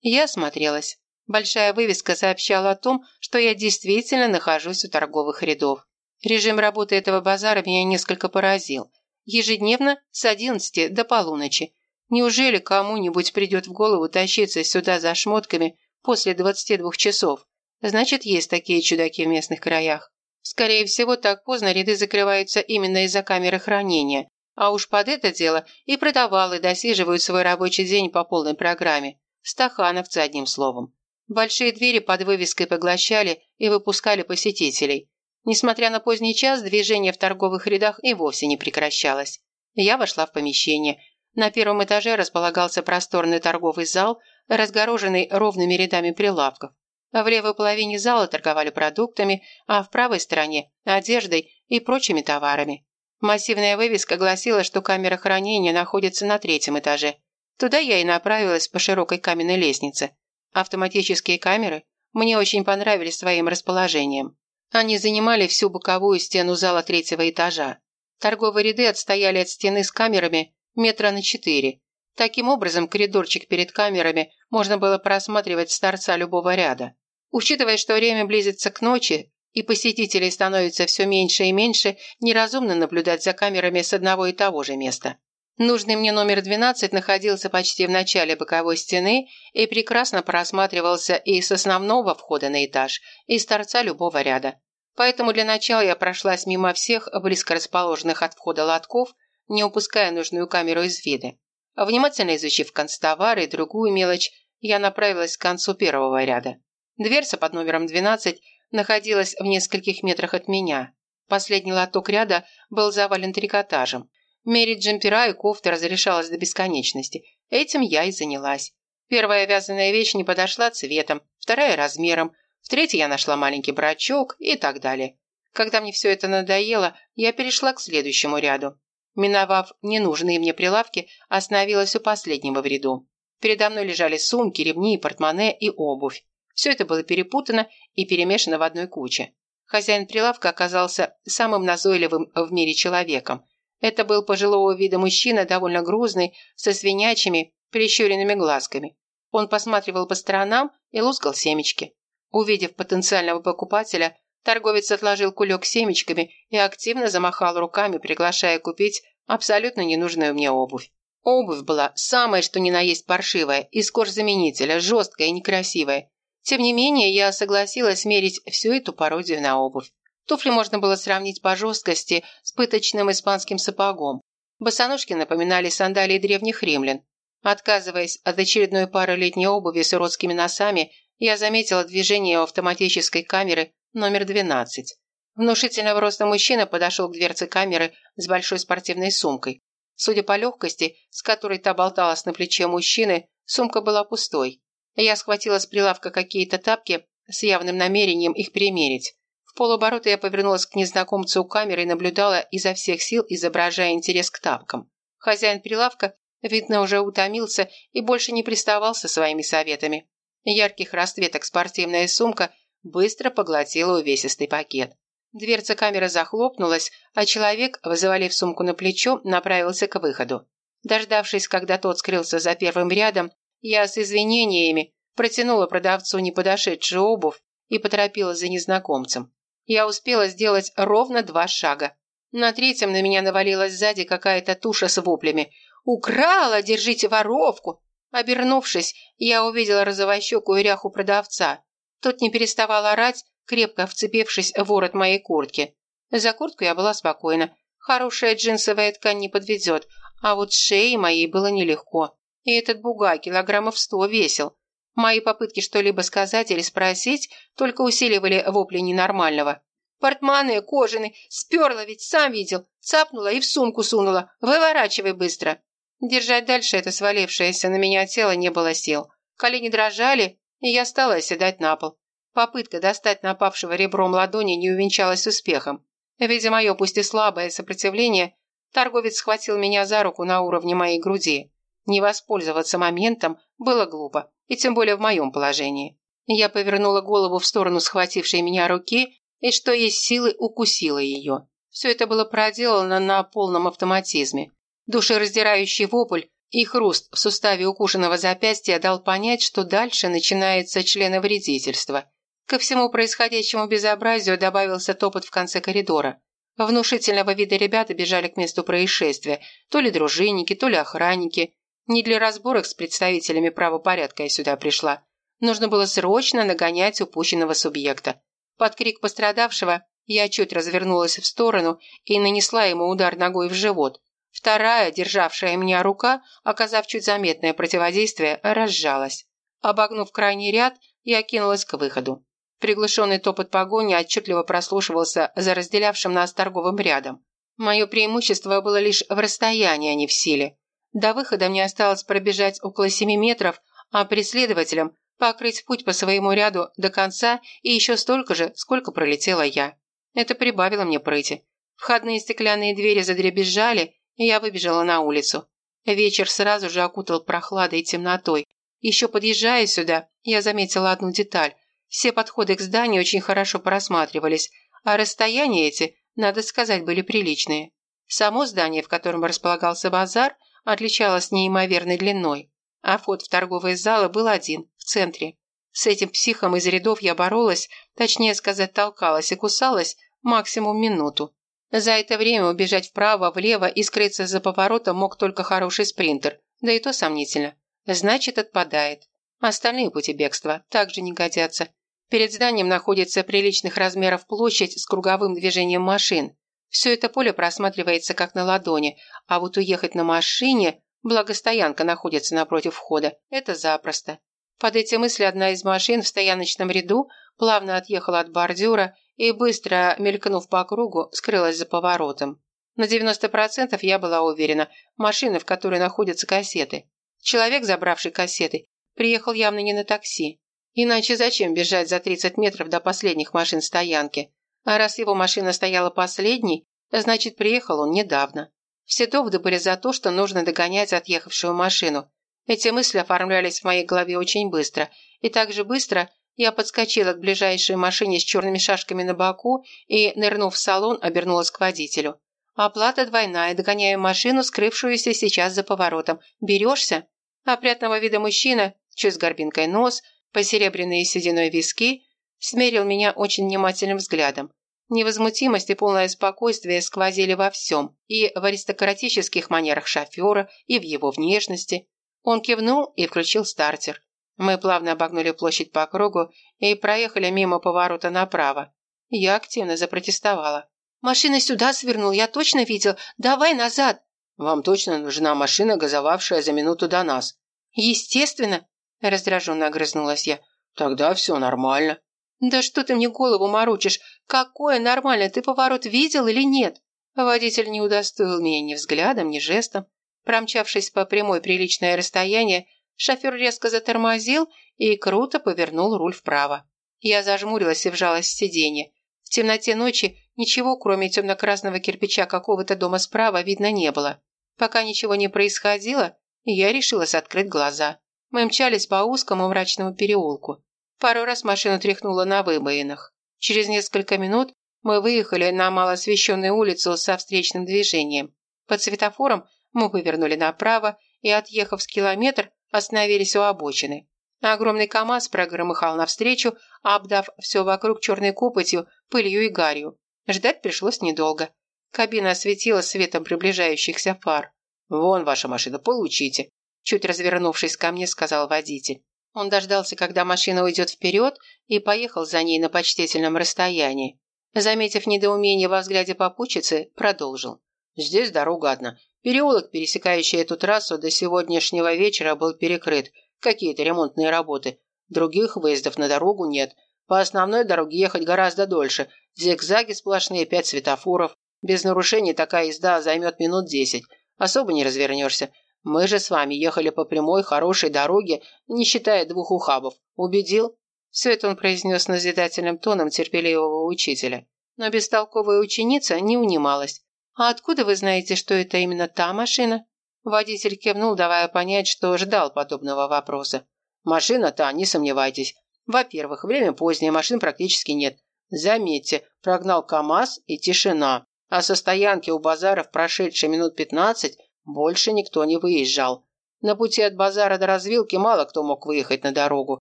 Я осмотрелась. Большая вывеска сообщала о том, что я действительно нахожусь у торговых рядов. Режим работы этого базара меня несколько поразил. Ежедневно с 11 до полуночи. Неужели кому-нибудь придет в голову тащиться сюда за шмотками после 22 часов? Значит, есть такие чудаки в местных краях. Скорее всего, так поздно ряды закрываются именно из-за камеры хранения. А уж под это дело и продавалы досиживают свой рабочий день по полной программе. Стахановцы, одним словом. Большие двери под вывеской поглощали и выпускали посетителей. Несмотря на поздний час, движение в торговых рядах и вовсе не прекращалось. Я вошла в помещение. На первом этаже располагался просторный торговый зал, разгороженный ровными рядами прилавков. В левой половине зала торговали продуктами, а в правой стороне – одеждой и прочими товарами. Массивная вывеска гласила, что камера хранения находится на третьем этаже. Туда я и направилась по широкой каменной лестнице. Автоматические камеры мне очень понравились своим расположением. Они занимали всю боковую стену зала третьего этажа. Торговые ряды отстояли от стены с камерами метра на четыре. Таким образом, коридорчик перед камерами можно было просматривать с торца любого ряда. Учитывая, что время близится к ночи, и посетителей становится все меньше и меньше, неразумно наблюдать за камерами с одного и того же места. Нужный мне номер 12 находился почти в начале боковой стены и прекрасно просматривался и с основного входа на этаж, и с торца любого ряда. Поэтому для начала я прошлась мимо всех близко расположенных от входа лотков, не упуская нужную камеру из вида. Внимательно изучив констовары и другую мелочь, я направилась к концу первого ряда. Дверца под номером 12 находилась в нескольких метрах от меня. Последний лоток ряда был завален трикотажем. Мерить джемпера и кофты разрешалось до бесконечности. Этим я и занялась. Первая вязаная вещь не подошла цветом, вторая – размером, в третьей я нашла маленький брачок и так далее. Когда мне все это надоело, я перешла к следующему ряду. Миновав ненужные мне прилавки, остановилась у последнего в ряду. Передо мной лежали сумки, ремни, портмоне и обувь. Все это было перепутано и перемешано в одной куче. Хозяин прилавка оказался самым назойливым в мире человеком. Это был пожилого вида мужчина, довольно грузный, со свинячими, прищуренными глазками. Он посматривал по сторонам и лускал семечки. Увидев потенциального покупателя, торговец отложил кулек семечками и активно замахал руками, приглашая купить абсолютно ненужную мне обувь. Обувь была самая, что ни на есть паршивая, из кожзаменителя, жесткая и некрасивая. Тем не менее, я согласилась мерить всю эту пародию на обувь. Туфли можно было сравнить по жесткости с пыточным испанским сапогом. Босоножки напоминали сандалии древних римлян. Отказываясь от очередной пары летней обуви с уродскими носами, я заметила движение автоматической камеры номер 12. Внушительного роста мужчина подошел к дверце камеры с большой спортивной сумкой. Судя по легкости, с которой та болталась на плече мужчины, сумка была пустой. Я схватила с прилавка какие-то тапки с явным намерением их примерить полоборота я повернулась к незнакомцу у камеры и наблюдала изо всех сил, изображая интерес к тапкам. Хозяин прилавка, видно, уже утомился и больше не приставал со своими советами. Ярких расцветок спортивная сумка быстро поглотила увесистый пакет. Дверца камеры захлопнулась, а человек, вызывалив сумку на плечо, направился к выходу. Дождавшись, когда тот скрылся за первым рядом, я с извинениями протянула продавцу неподошедшую обувь и поторопила за незнакомцем. Я успела сделать ровно два шага. На третьем на меня навалилась сзади какая-то туша с воплями. «Украла! Держите воровку!» Обернувшись, я увидела розовощекую ряху продавца. Тот не переставал орать, крепко вцепившись в ворот моей куртки. За куртку я была спокойна. Хорошая джинсовая ткань не подведет, а вот шеи моей было нелегко. И этот бугай килограммов сто весил. Мои попытки что-либо сказать или спросить только усиливали вопли ненормального. «Портмоне кожаный, сперла ведь, сам видел, цапнула и в сумку сунула. Выворачивай быстро». Держать дальше это свалившееся на меня тело не было сил. Колени дрожали, и я стала оседать на пол. Попытка достать напавшего ребром ладони не увенчалась успехом. Видя мое пусть и слабое сопротивление, торговец схватил меня за руку на уровне моей груди. Не воспользоваться моментом было глупо и тем более в моем положении. Я повернула голову в сторону схватившей меня руки и, что есть силы, укусила ее. Все это было проделано на полном автоматизме. Душераздирающий вопль и хруст в суставе укушенного запястья дал понять, что дальше начинается членовредительство. Ко всему происходящему безобразию добавился топот в конце коридора. Внушительного вида ребята бежали к месту происшествия, то ли дружинники, то ли охранники. Не для разборок с представителями правопорядка я сюда пришла. Нужно было срочно нагонять упущенного субъекта. Под крик пострадавшего я чуть развернулась в сторону и нанесла ему удар ногой в живот. Вторая, державшая меня рука, оказав чуть заметное противодействие, разжалась. Обогнув крайний ряд, я кинулась к выходу. Приглушенный топот погони отчетливо прослушивался за разделявшим нас торговым рядом. Мое преимущество было лишь в расстоянии, а не в силе. До выхода мне осталось пробежать около семи метров, а преследователям покрыть путь по своему ряду до конца и еще столько же, сколько пролетела я. Это прибавило мне прыти. Входные стеклянные двери задребезжали, и я выбежала на улицу. Вечер сразу же окутал прохладой и темнотой. Еще подъезжая сюда, я заметила одну деталь. Все подходы к зданию очень хорошо просматривались, а расстояния эти, надо сказать, были приличные. Само здание, в котором располагался базар, отличалось неимоверной длиной, а вход в торговые залы был один, в центре. С этим психом из рядов я боролась, точнее сказать, толкалась и кусалась максимум минуту. За это время убежать вправо, влево и скрыться за поворотом мог только хороший спринтер, да и то сомнительно. Значит, отпадает. Остальные пути бегства также не годятся. Перед зданием находится приличных размеров площадь с круговым движением машин. Все это поле просматривается как на ладони, а вот уехать на машине, благо стоянка находится напротив входа, это запросто. Под эти мысли одна из машин в стояночном ряду плавно отъехала от бордюра и, быстро мелькнув по кругу, скрылась за поворотом. На 90% я была уверена, машины, в которой находятся кассеты. Человек, забравший кассеты, приехал явно не на такси. Иначе зачем бежать за 30 метров до последних машин стоянки? А раз его машина стояла последней, значит, приехал он недавно. Все доводы были за то, что нужно догонять отъехавшую машину. Эти мысли оформлялись в моей голове очень быстро, и так же быстро я подскочила к ближайшей машине с черными шашками на боку и, нырнув в салон, обернулась к водителю. «Оплата двойная, догоняю машину, скрывшуюся сейчас за поворотом. Берешься?» Опрятного вида мужчина, чуть с горбинкой нос, посеребряные сединой виски, смерил меня очень внимательным взглядом. Невозмутимость и полное спокойствие сквозили во всем, и в аристократических манерах шофера, и в его внешности. Он кивнул и включил стартер. Мы плавно обогнули площадь по кругу и проехали мимо поворота направо. Я активно запротестовала. «Машина сюда свернул, я точно видел. Давай назад!» «Вам точно нужна машина, газовавшая за минуту до нас?» «Естественно!» – раздраженно огрызнулась я. «Тогда все нормально». «Да что ты мне голову морочишь? Какое нормально? Ты поворот видел или нет?» Водитель не удостоил меня ни взглядом, ни жестом. Промчавшись по прямой приличное расстояние, шофер резко затормозил и круто повернул руль вправо. Я зажмурилась и вжалась в сиденье. В темноте ночи ничего, кроме темно-красного кирпича какого-то дома справа, видно не было. Пока ничего не происходило, я решилась открыть глаза. Мы мчались по узкому мрачному переулку. Пару раз машину тряхнуло на выбоинах. Через несколько минут мы выехали на малоосвещенную улицу со встречным движением. Под светофором мы повернули направо и, отъехав с километр, остановились у обочины. Огромный КАМАЗ прогромыхал навстречу, обдав все вокруг черной копотью, пылью и гарью. Ждать пришлось недолго. Кабина осветила светом приближающихся фар. «Вон ваша машина, получите», – чуть развернувшись ко мне, сказал водитель. Он дождался, когда машина уйдет вперед, и поехал за ней на почтительном расстоянии. Заметив недоумение во взгляде попутчицы, продолжил. «Здесь дорога одна. Переулок, пересекающий эту трассу, до сегодняшнего вечера был перекрыт. Какие-то ремонтные работы. Других выездов на дорогу нет. По основной дороге ехать гораздо дольше. Зигзаги сплошные, пять светофоров. Без нарушений такая езда займет минут десять. Особо не развернешься. Мы же с вами ехали по прямой, хорошей дороге, не считая двух ухабов. Убедил?» Все это он произнес назидательным тоном терпеливого учителя. Но бестолковая ученица не унималась. «А откуда вы знаете, что это именно та машина?» Водитель кивнул, давая понять, что ждал подобного вопроса. «Машина та, не сомневайтесь. Во-первых, время позднее, машин практически нет. Заметьте, прогнал КАМАЗ и тишина. А со стоянки у базаров, прошедшей минут пятнадцать, больше никто не выезжал. На пути от базара до развилки мало кто мог выехать на дорогу.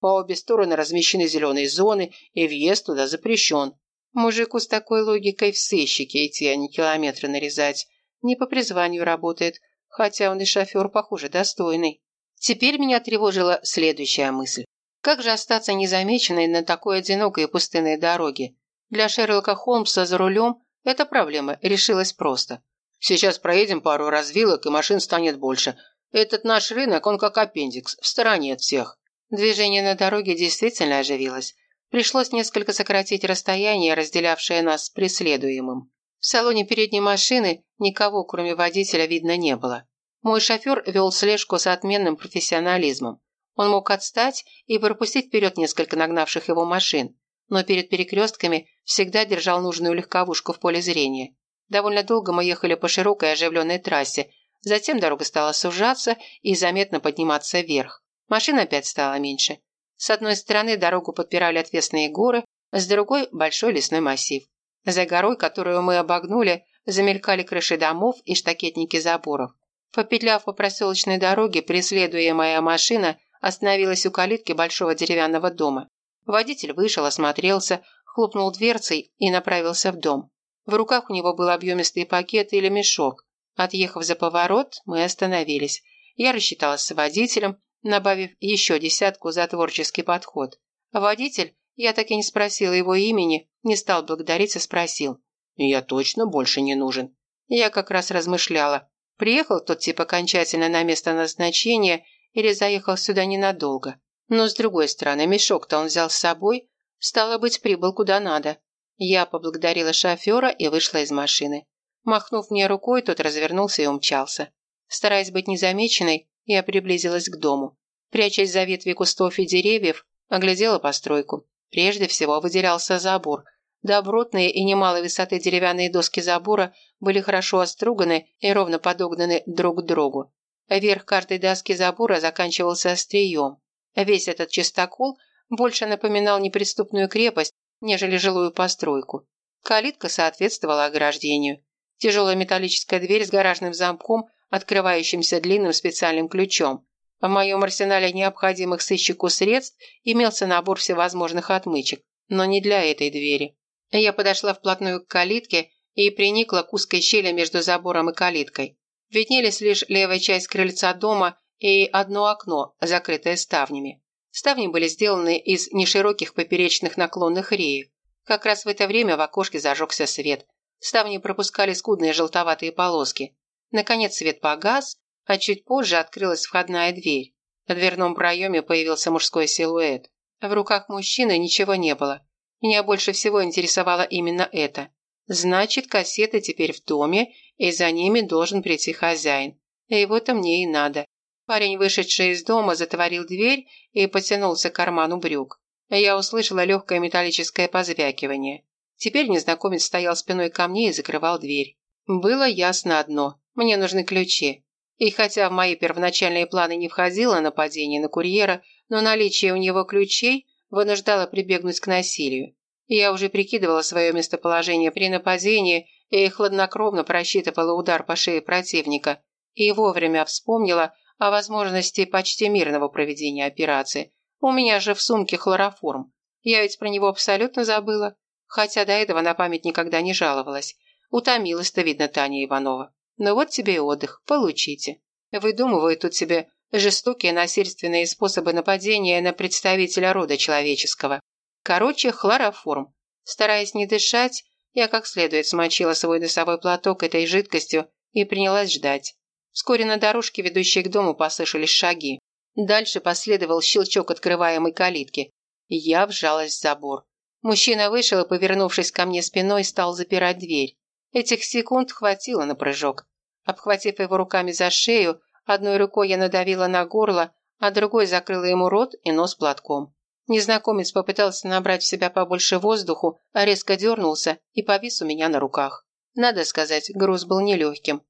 По обе стороны размещены зеленые зоны, и въезд туда запрещен. Мужику с такой логикой в сыщике идти, а не километры нарезать. Не по призванию работает, хотя он и шофер, похоже, достойный. Теперь меня тревожила следующая мысль. Как же остаться незамеченной на такой одинокой и пустынной дороге? Для Шерлока Холмса за рулем эта проблема решилась просто. Сейчас проедем пару развилок, и машин станет больше. Этот наш рынок, он как аппендикс, в стороне от всех. Движение на дороге действительно оживилось. Пришлось несколько сократить расстояние, разделявшее нас с преследуемым. В салоне передней машины никого, кроме водителя, видно не было. Мой шофер вел слежку с отменным профессионализмом. Он мог отстать и пропустить вперед несколько нагнавших его машин, но перед перекрестками всегда держал нужную легковушку в поле зрения. Довольно долго мы ехали по широкой оживленной трассе, затем дорога стала сужаться и заметно подниматься вверх. Машин опять стало меньше. С одной стороны дорогу подпирали отвесные горы, с другой – большой лесной массив. За горой, которую мы обогнули, замелькали крыши домов и штакетники заборов. Попетляв по проселочной дороге, преследуемая машина остановилась у калитки большого деревянного дома. Водитель вышел, осмотрелся, хлопнул дверцей и направился в дом. В руках у него был объемистый пакет или мешок. Отъехав за поворот, мы остановились. Я рассчиталась с водителем, набавив еще десятку за творческий подход. Водитель, я так и не спросила его имени, не стал благодарить и спросил. «Я точно больше не нужен». Я как раз размышляла. Приехал тот тип окончательно на место назначения или заехал сюда ненадолго. Но, с другой стороны, мешок-то он взял с собой, стало быть, прибыл куда надо. Я поблагодарила шофера и вышла из машины. Махнув мне рукой, тот развернулся и умчался. Стараясь быть незамеченной, я приблизилась к дому. Прячась за ветви кустов и деревьев, оглядела постройку. Прежде всего выделялся забор. Добротные и немалой высоты деревянные доски забора были хорошо оструганы и ровно подогнаны друг к другу. Верх каждой доски забора заканчивался острием. Весь этот чистокол больше напоминал неприступную крепость, нежели жилую постройку. Калитка соответствовала ограждению. Тяжелая металлическая дверь с гаражным замком, открывающимся длинным специальным ключом. В моем арсенале необходимых сыщику средств имелся набор всевозможных отмычек, но не для этой двери. Я подошла вплотную к калитке и приникла к узкой щели между забором и калиткой. Виднелись лишь левая часть крыльца дома и одно окно, закрытое ставнями. Ставни были сделаны из нешироких поперечных наклонных реек. Как раз в это время в окошке зажегся свет. Ставни пропускали скудные желтоватые полоски. Наконец свет погас, а чуть позже открылась входная дверь. В дверном проеме появился мужской силуэт. В руках мужчины ничего не было. Меня больше всего интересовало именно это. Значит, кассеты теперь в доме, и за ними должен прийти хозяин. И вот-то мне и надо. Парень, вышедший из дома, затворил дверь и потянулся к карману брюк. Я услышала легкое металлическое позвякивание. Теперь незнакомец стоял спиной ко мне и закрывал дверь. Было ясно одно – мне нужны ключи. И хотя в мои первоначальные планы не входило нападение на курьера, но наличие у него ключей вынуждало прибегнуть к насилию. Я уже прикидывала свое местоположение при нападении и хладнокровно просчитывала удар по шее противника. И вовремя вспомнила о возможности почти мирного проведения операции. У меня же в сумке хлороформ. Я ведь про него абсолютно забыла. Хотя до этого на память никогда не жаловалась. Утомилась-то, видно, Таня Иванова. Ну вот тебе и отдых. Получите. Выдумывают тут себе жестокие насильственные способы нападения на представителя рода человеческого. Короче, хлороформ. Стараясь не дышать, я как следует смочила свой носовой платок этой жидкостью и принялась ждать. Вскоре на дорожке, ведущей к дому, послышались шаги. Дальше последовал щелчок открываемой калитки. Я вжалась в забор. Мужчина вышел и, повернувшись ко мне спиной, стал запирать дверь. Этих секунд хватило на прыжок. Обхватив его руками за шею, одной рукой я надавила на горло, а другой закрыла ему рот и нос платком. Незнакомец попытался набрать в себя побольше воздуху, а резко дернулся и повис у меня на руках. Надо сказать, груз был нелегким.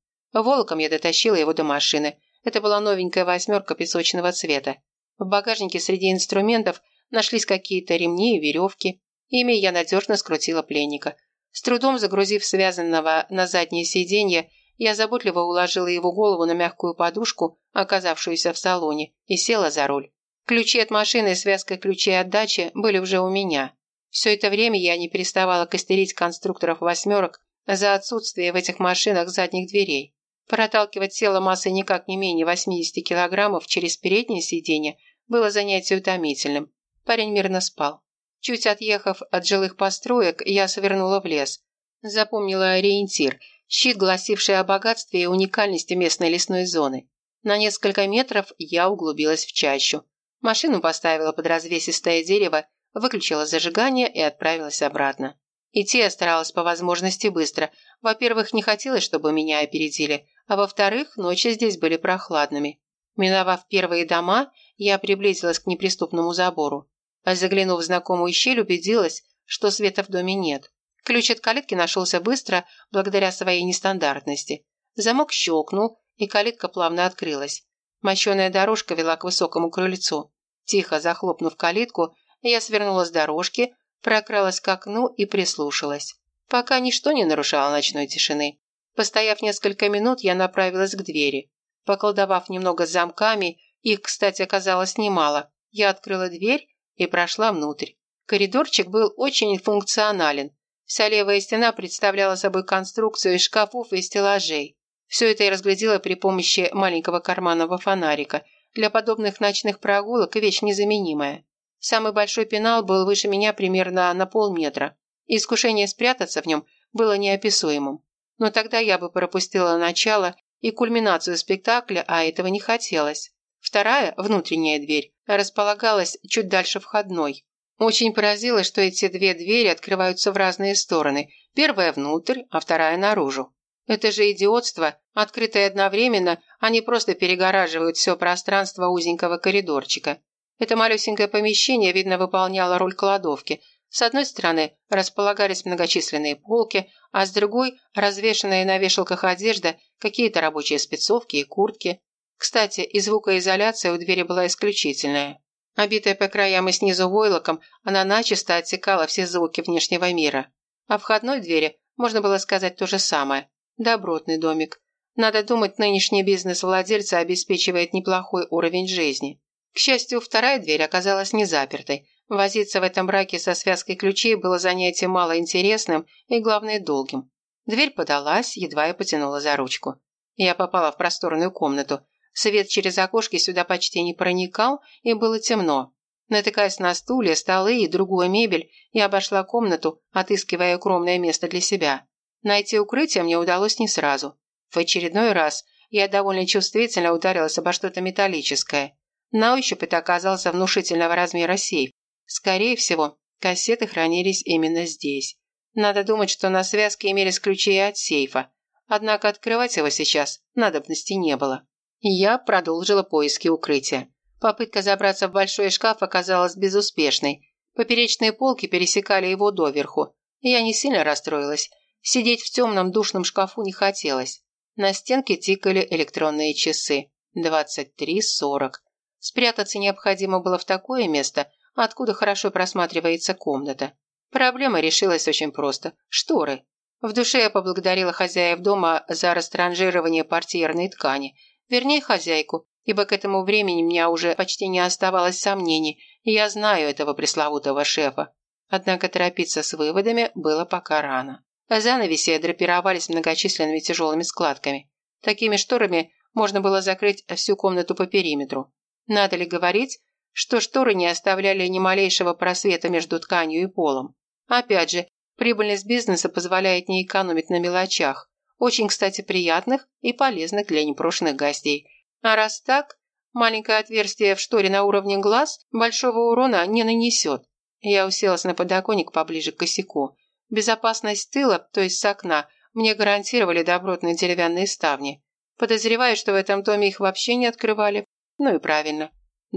Волоком я дотащила его до машины. Это была новенькая восьмерка песочного цвета. В багажнике среди инструментов нашлись какие-то ремни и веревки. Ими я надежно скрутила пленника. С трудом загрузив связанного на заднее сиденье, я заботливо уложила его голову на мягкую подушку, оказавшуюся в салоне, и села за руль. Ключи от машины и связка ключей от дачи были уже у меня. Все это время я не переставала костерить конструкторов «восьмерок» за отсутствие в этих машинах задних дверей. Проталкивать тело массой никак не менее 80 килограммов через переднее сиденье было занятие утомительным. Парень мирно спал. Чуть отъехав от жилых построек, я свернула в лес. Запомнила ориентир – щит, гласивший о богатстве и уникальности местной лесной зоны. На несколько метров я углубилась в чащу. Машину поставила под развесистое дерево, выключила зажигание и отправилась обратно. Идти я старалась по возможности быстро. Во-первых, не хотелось, чтобы меня опередили, а во-вторых, ночи здесь были прохладными. Миновав первые дома, я приблизилась к неприступному забору. А заглянув в знакомую щель, убедилась, что света в доме нет. Ключ от калитки нашелся быстро, благодаря своей нестандартности. Замок щелкнул, и калитка плавно открылась. Мощеная дорожка вела к высокому крыльцу. Тихо захлопнув калитку, я свернула с дорожки, прокралась к окну и прислушалась. Пока ничто не нарушало ночной тишины. Постояв несколько минут, я направилась к двери. Поколдовав немного с замками, их, кстати, оказалось немало, я открыла дверь и прошла внутрь. Коридорчик был очень функционален. Вся левая стена представляла собой конструкцию из шкафов и стеллажей. Все это я разглядела при помощи маленького карманного фонарика. Для подобных ночных прогулок вещь незаменимая. Самый большой пенал был выше меня примерно на полметра. Искушение спрятаться в нем было неописуемым. Но тогда я бы пропустила начало и кульминацию спектакля, а этого не хотелось. Вторая, внутренняя дверь, располагалась чуть дальше входной. Очень поразило, что эти две двери открываются в разные стороны. Первая внутрь, а вторая наружу. Это же идиотство, открытое одновременно, они просто перегораживают все пространство узенького коридорчика. Это малюсенькое помещение, видно, выполняло роль кладовки. С одной стороны располагались многочисленные полки, а с другой – развешанная на вешалках одежда, какие-то рабочие спецовки и куртки. Кстати, и звукоизоляция у двери была исключительная. Обитая по краям и снизу войлоком, она начисто отсекала все звуки внешнего мира. О входной двери можно было сказать то же самое. Добротный домик. Надо думать, нынешний бизнес владельца обеспечивает неплохой уровень жизни. К счастью, вторая дверь оказалась не запертой. Возиться в этом браке со связкой ключей было занятием малоинтересным и, главное, долгим. Дверь подалась, едва я потянула за ручку. Я попала в просторную комнату. Свет через окошки сюда почти не проникал, и было темно. Натыкаясь на стулья, столы и другую мебель, я обошла комнату, отыскивая укромное место для себя. Найти укрытие мне удалось не сразу. В очередной раз я довольно чувствительно ударилась обо что-то металлическое. На ощупь это оказался внушительного размера сейф. Скорее всего, кассеты хранились именно здесь. Надо думать, что на связке имелись ключи от сейфа. Однако открывать его сейчас надобности не было. Я продолжила поиски укрытия. Попытка забраться в большой шкаф оказалась безуспешной. Поперечные полки пересекали его доверху. Я не сильно расстроилась. Сидеть в темном душном шкафу не хотелось. На стенке тикали электронные часы. 23.40. Спрятаться необходимо было в такое место, откуда хорошо просматривается комната. Проблема решилась очень просто. Шторы. В душе я поблагодарила хозяев дома за растранжирование портьерной ткани. Вернее, хозяйку, ибо к этому времени у меня уже почти не оставалось сомнений, я знаю этого пресловутого шефа. Однако торопиться с выводами было пока рано. Занавеси драпировались многочисленными тяжелыми складками. Такими шторами можно было закрыть всю комнату по периметру. Надо ли говорить, что шторы не оставляли ни малейшего просвета между тканью и полом? Опять же, прибыльность бизнеса позволяет не экономить на мелочах, очень, кстати, приятных и полезных для непрошенных гостей. А раз так, маленькое отверстие в шторе на уровне глаз большого урона не нанесет. Я уселась на подоконник поближе к косяку. Безопасность тыла, то есть с окна, мне гарантировали добротные деревянные ставни. Подозреваю, что в этом доме их вообще не открывали, ну и правильно.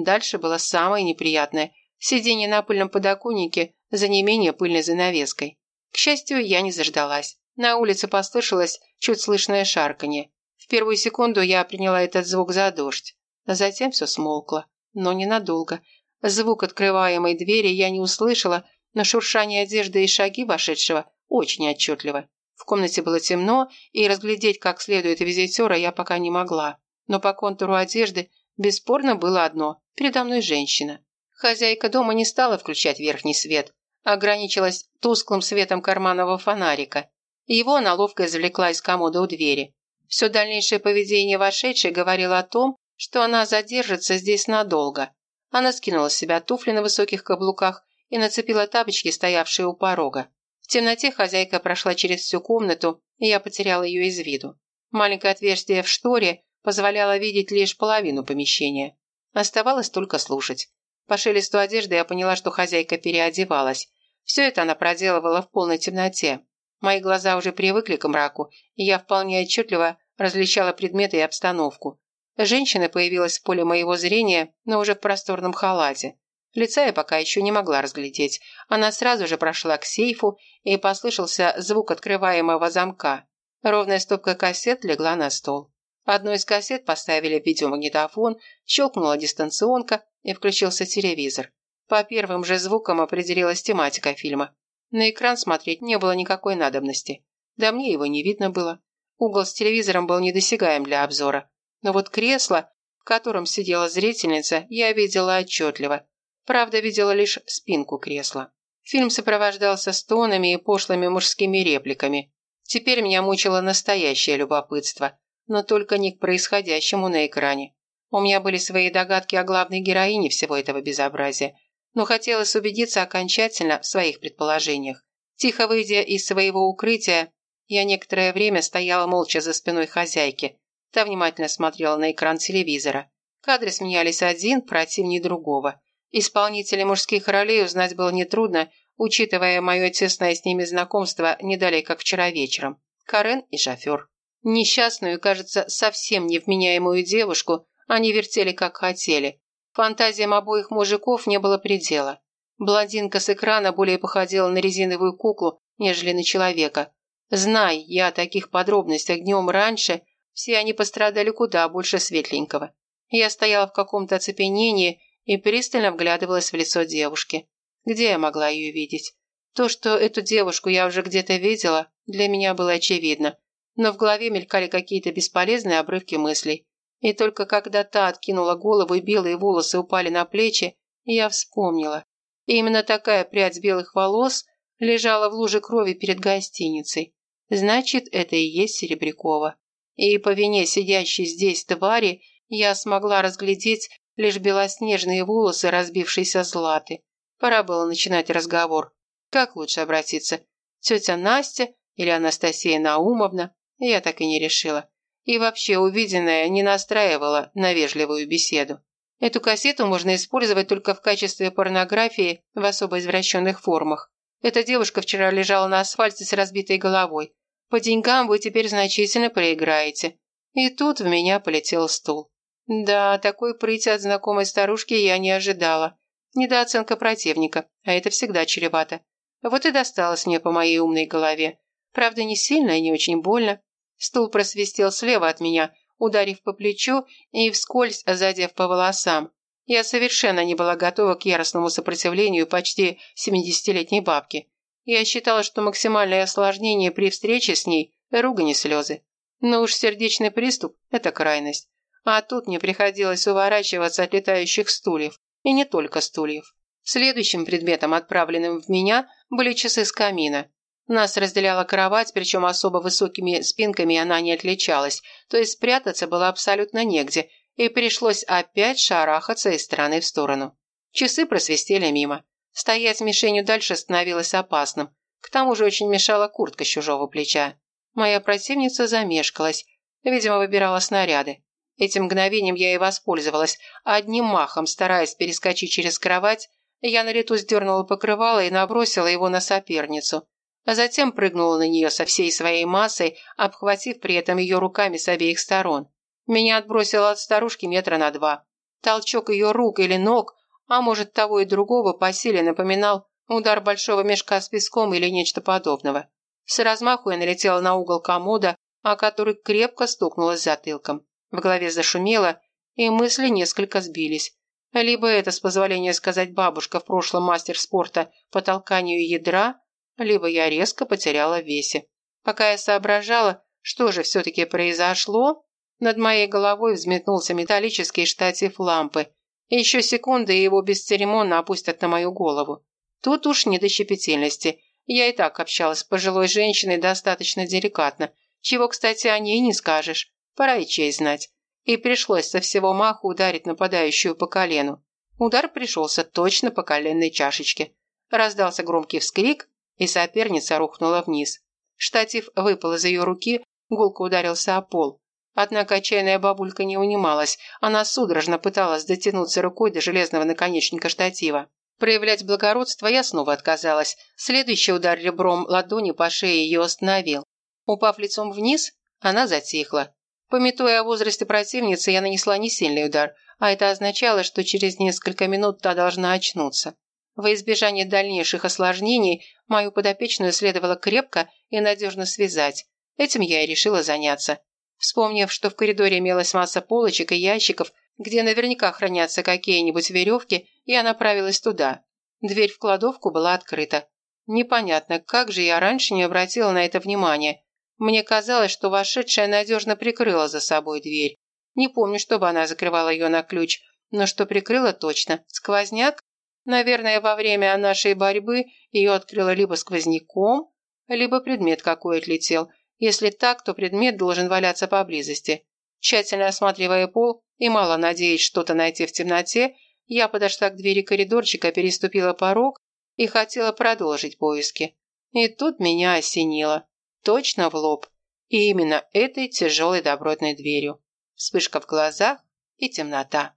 Дальше было самое неприятное. Сидение на пыльном подоконнике за не менее пыльной занавеской. К счастью, я не заждалась. На улице послышалось чуть слышное шарканье. В первую секунду я приняла этот звук за дождь. Затем все смолкло. Но ненадолго. Звук открываемой двери я не услышала, но шуршание одежды и шаги вошедшего очень отчетливо. В комнате было темно, и разглядеть как следует визитера я пока не могла. Но по контуру одежды бесспорно было одно – передо мной женщина. Хозяйка дома не стала включать верхний свет, ограничилась тусклым светом карманного фонарика. Его она ловко извлекла из комода у двери. Все дальнейшее поведение вошедшей говорило о том, что она задержится здесь надолго. Она скинула с себя туфли на высоких каблуках и нацепила тапочки, стоявшие у порога. В темноте хозяйка прошла через всю комнату, и я потеряла ее из виду. Маленькое отверстие в шторе позволяло видеть лишь половину помещения. Оставалось только слушать. По шелесту одежды я поняла, что хозяйка переодевалась. Все это она проделывала в полной темноте. Мои глаза уже привыкли к мраку, и я вполне отчетливо различала предметы и обстановку. Женщина появилась в поле моего зрения, но уже в просторном халате. Лица я пока еще не могла разглядеть. Она сразу же прошла к сейфу, и послышался звук открываемого замка. Ровная стопка кассет легла на стол. Одну из кассет поставили в видеомагнитофон, щелкнула дистанционка и включился телевизор. По первым же звукам определилась тематика фильма. На экран смотреть не было никакой надобности. Да мне его не видно было. Угол с телевизором был недосягаем для обзора. Но вот кресло, в котором сидела зрительница, я видела отчетливо. Правда, видела лишь спинку кресла. Фильм сопровождался стонами и пошлыми мужскими репликами. Теперь меня мучило настоящее любопытство, но только не к происходящему на экране. У меня были свои догадки о главной героине всего этого безобразия, но хотелось убедиться окончательно в своих предположениях. Тихо выйдя из своего укрытия, я некоторое время стояла молча за спиной хозяйки. Та внимательно смотрела на экран телевизора. Кадры сменялись один, противнее другого. Исполнителей мужских ролей узнать было нетрудно, учитывая мое тесное с ними знакомство не далее, как вчера вечером. Карен и шофер. Несчастную, кажется, совсем невменяемую девушку они вертели как хотели. Фантазиям обоих мужиков не было предела. Блондинка с экрана более походила на резиновую куклу, нежели на человека. Знай я о таких подробностях днем раньше, все они пострадали куда больше светленького. Я стояла в каком-то оцепенении и пристально вглядывалась в лицо девушки. Где я могла ее видеть? То, что эту девушку я уже где-то видела, для меня было очевидно. Но в голове мелькали какие-то бесполезные обрывки мыслей. И только когда та откинула голову и белые волосы упали на плечи, я вспомнила. И именно такая прядь белых волос лежала в луже крови перед гостиницей. Значит, это и есть Серебрякова. И по вине сидящей здесь твари я смогла разглядеть лишь белоснежные волосы, разбившиеся златы. Пора было начинать разговор. Как лучше обратиться? Тетя Настя или Анастасия Наумовна? Я так и не решила и вообще увиденное не настраивало на вежливую беседу. Эту кассету можно использовать только в качестве порнографии в особо извращенных формах. Эта девушка вчера лежала на асфальте с разбитой головой. По деньгам вы теперь значительно проиграете. И тут в меня полетел стул. Да, такой прыти от знакомой старушки я не ожидала. Недооценка противника, а это всегда чревато. Вот и досталось мне по моей умной голове. Правда, не сильно и не очень больно. Стул просвистел слева от меня, ударив по плечу и вскользь задев по волосам. Я совершенно не была готова к яростному сопротивлению почти семидесятилетней бабки. Я считала, что максимальное осложнение при встрече с ней – ругань и слезы. Но уж сердечный приступ – это крайность. А тут мне приходилось уворачиваться от летающих стульев. И не только стульев. Следующим предметом, отправленным в меня, были часы с камина. Нас разделяла кровать, причем особо высокими спинками она не отличалась, то есть спрятаться было абсолютно негде, и пришлось опять шарахаться из стороны в сторону. Часы просвистели мимо. Стоять мишенью дальше становилось опасным. К тому же очень мешала куртка с чужого плеча. Моя противница замешкалась. Видимо, выбирала снаряды. Этим мгновением я и воспользовалась. Одним махом, стараясь перескочить через кровать, я на лету сдернула покрывало и набросила его на соперницу а затем прыгнула на нее со всей своей массой, обхватив при этом ее руками с обеих сторон. Меня отбросило от старушки метра на два. Толчок ее рук или ног, а может того и другого по силе напоминал удар большого мешка с песком или нечто подобного. С размаху я налетела на угол комода, о который крепко стукнулась затылком. В голове зашумело, и мысли несколько сбились. Либо это, с позволения сказать бабушка, в прошлом мастер спорта по толканию ядра, либо я резко потеряла в весе. Пока я соображала, что же все-таки произошло, над моей головой взметнулся металлический штатив лампы. Еще секунды, и его бесцеремонно опустят на мою голову. Тут уж не до щепетильности. Я и так общалась с пожилой женщиной достаточно деликатно, чего, кстати, о ней не скажешь. Пора и честь знать. И пришлось со всего маху ударить нападающую по колену. Удар пришелся точно по коленной чашечке. Раздался громкий вскрик, и соперница рухнула вниз. Штатив выпал из ее руки, гулко ударился о пол. Однако отчаянная бабулька не унималась. Она судорожно пыталась дотянуться рукой до железного наконечника штатива. Проявлять благородство я снова отказалась. Следующий удар ребром ладони по шее ее остановил. Упав лицом вниз, она затихла. Пометуя о возрасте противницы, я нанесла не сильный удар, а это означало, что через несколько минут та должна очнуться. Во избежание дальнейших осложнений, мою подопечную следовало крепко и надежно связать. Этим я и решила заняться. Вспомнив, что в коридоре имелась масса полочек и ящиков, где наверняка хранятся какие-нибудь веревки, я направилась туда. Дверь в кладовку была открыта. Непонятно, как же я раньше не обратила на это внимания. Мне казалось, что вошедшая надежно прикрыла за собой дверь. Не помню, чтобы она закрывала ее на ключ, но что прикрыла точно. Сквозняк? Наверное, во время нашей борьбы ее открыла либо сквозняком, либо предмет какой отлетел. Если так, то предмет должен валяться поблизости. Тщательно осматривая пол и мало надеясь что-то найти в темноте, я подошла к двери коридорчика, переступила порог и хотела продолжить поиски. И тут меня осенило. Точно в лоб. И именно этой тяжелой добротной дверью. Вспышка в глазах и темнота.